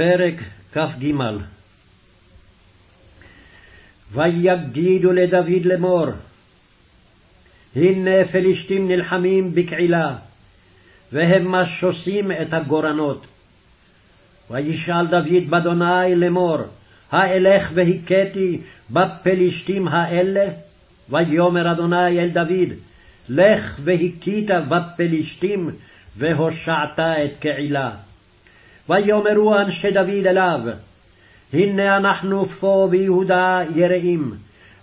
פרק כ"ג ויגידו לדוד לאמור, הנה פלישתים נלחמים בקהילה, והם משוסים את הגורנות. וישאל דוד באדוני לאמור, האלך והכיתי בפלישתים האלה? ויאמר אדוני אל דוד, לך והכית בפלישתים, והושעת את קהילה. ויאמרו אנשי דוד אליו, הנה אנחנו פה ביהודה יראים,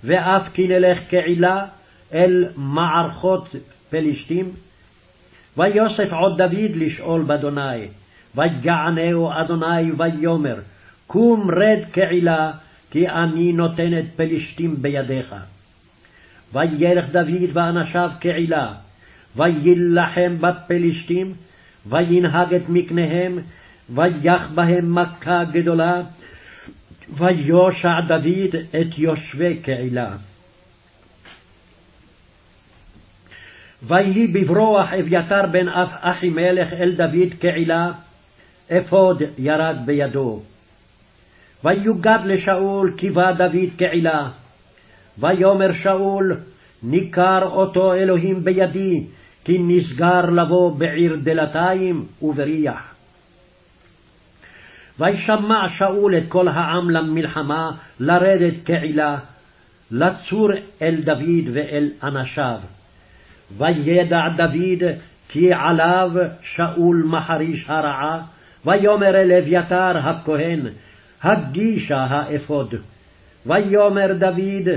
ואף כי נלך כעילה אל מערכות פלישתים. ויוסף עוד דוד לשאול באדוני, ויענהו אדוני ויאמר, קום רד כעילה, כי אני נותן את פלישתים בידיך. וילך דוד ואנשיו כעילה, ויילחם בפלישתים, וינהג את מקניהם, ויח בהם מכה גדולה, ויושע דוד את יושבי קהילה. ויהי בברוח אביתר בן אף אחימלך אל דוד קהילה, אפוד ירד בידו. ויוגד לשאול קיבה דוד קהילה. ויאמר שאול, ניכר אותו אלוהים בידי, כי נסגר לבוא בעיר דלתיים ובריח. וישמע שאול את כל העם למלחמה, לרדת כעילה, לצור אל דוד ואל אנשיו. וידע דוד כי עליו שאול מחריש הרעה, ויאמר אל אביתר הכהן, הגישה האפוד. ויאמר דוד,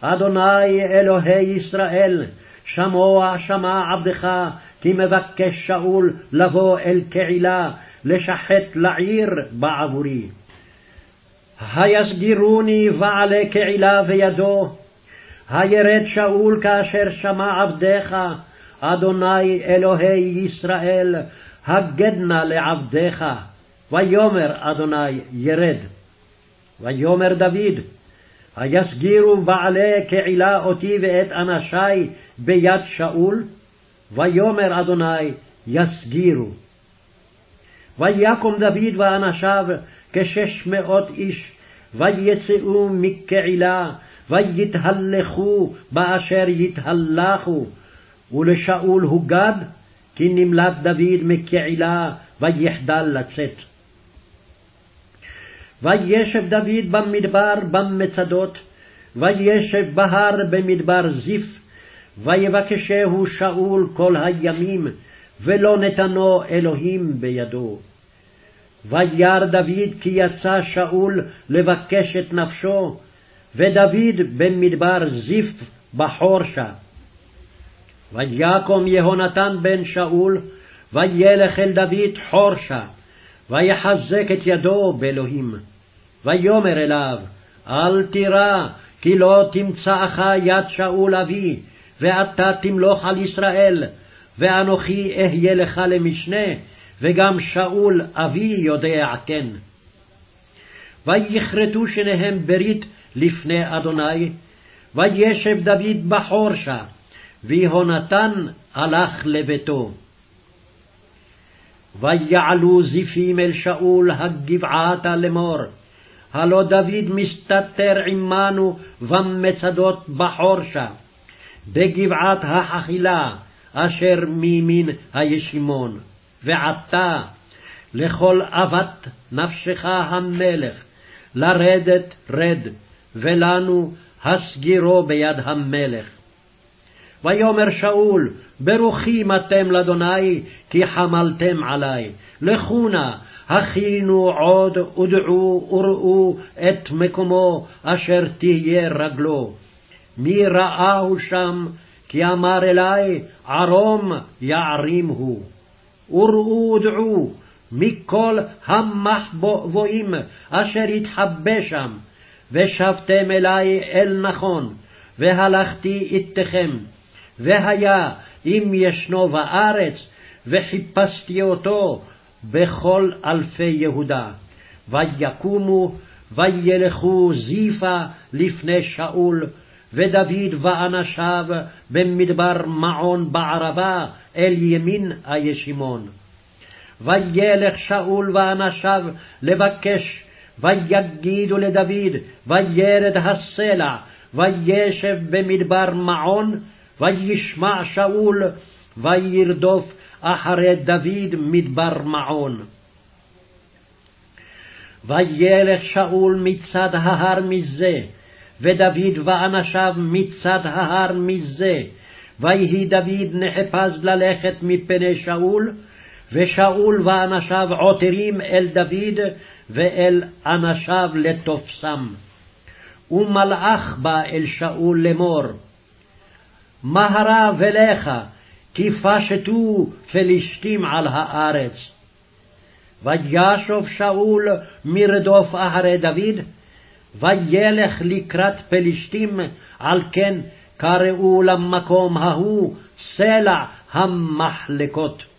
אדוני אלוהי ישראל, שמוע שמע עבדך, כי מבקש שאול לבוא אל קהילה, לשחט לעיר בעבורי. היסגירוני בעלי קהילה וידו, הירד שאול כאשר שמע עבדיך, אדוני אלוהי ישראל, הגד נא לעבדיך, ויאמר אדוני ירד. ויאמר דוד, היסגירו בעלי קהילה אותי ואת אנשי ביד שאול? ויאמר אדוני יסגירו. ויקום דוד ואנשיו כשש מאות איש, ויצאו מקהילה, ויתהלכו באשר יתהלכו, ולשאול הוגד, כי נמלט דוד מקהילה, ויחדל לצאת. וישב דוד במדבר במצדות, וישב בהר במדבר זיף, ויבקשהו שאול כל הימים, ולא נתנו אלוהים בידו. וירא דוד כי יצא שאול לבקש את נפשו, ודוד במדבר זיף בחורשה. ויקום יהונתן בן שאול, וילך אל דוד חורשה, ויחזק את ידו באלוהים. ויאמר אליו, אל תירא, כי לא תמצאך יד שאול אבי, ואתה תמלוך על ישראל, ואנוכי אהיה לך למשנה, וגם שאול אבי יודע כן. ויכרתו שניהם ברית לפני אדוני, וישב דוד בחורשה, ויהונתן הלך לביתו. ויעלו זיפים אל שאול הגבעתה לאמור, הלא דוד מסתתר עמנו במצדות בחורשה, בגבעת החכילה, אשר מימין הישימון. ועתה לכל אבת נפשך המלך, לרדת רד, ולנו הסגירו ביד המלך. ויאמר שאול, ברוכים אתם לאדוני, כי חמלתם עלי. לכו נא, הכינו עוד ודעו וראו את מקומו אשר תהיה רגלו. מי ראהו שם, כי אמר אלי, ערום יערים הוא. וראו ודעו מכל המחבואים אשר יתחבא שם, ושבתם אלי אל נכון, והלכתי איתכם, והיה אם ישנו בארץ, וחיפשתי אותו בכל אלפי יהודה. ויקומו וילכו זיפה לפני שאול, ודוד ואנשיו במדבר מעון בערבה אל ימין הישימון. וילך שאול ואנשיו לבקש, ויגידו לדוד, וירד הסלע, וישב במדבר מעון, וישמע שאול, וירדוף אחרי דוד מדבר מעון. וילך שאול מצד ההר מזה, ודוד ואנשיו מצד ההר מזה, ויהי דוד נחפז ללכת מפני שאול, ושאול ואנשיו עותרים אל דוד ואל אנשיו לתופסם. ומלאך בא אל שאול לאמור, מהרה ולך, כי פשטו פלישתים על הארץ. וישוב שאול מרדוף אחרי דוד, וילך לקראת פלישתים, על כן קראו למקום ההוא סלע המחלקות.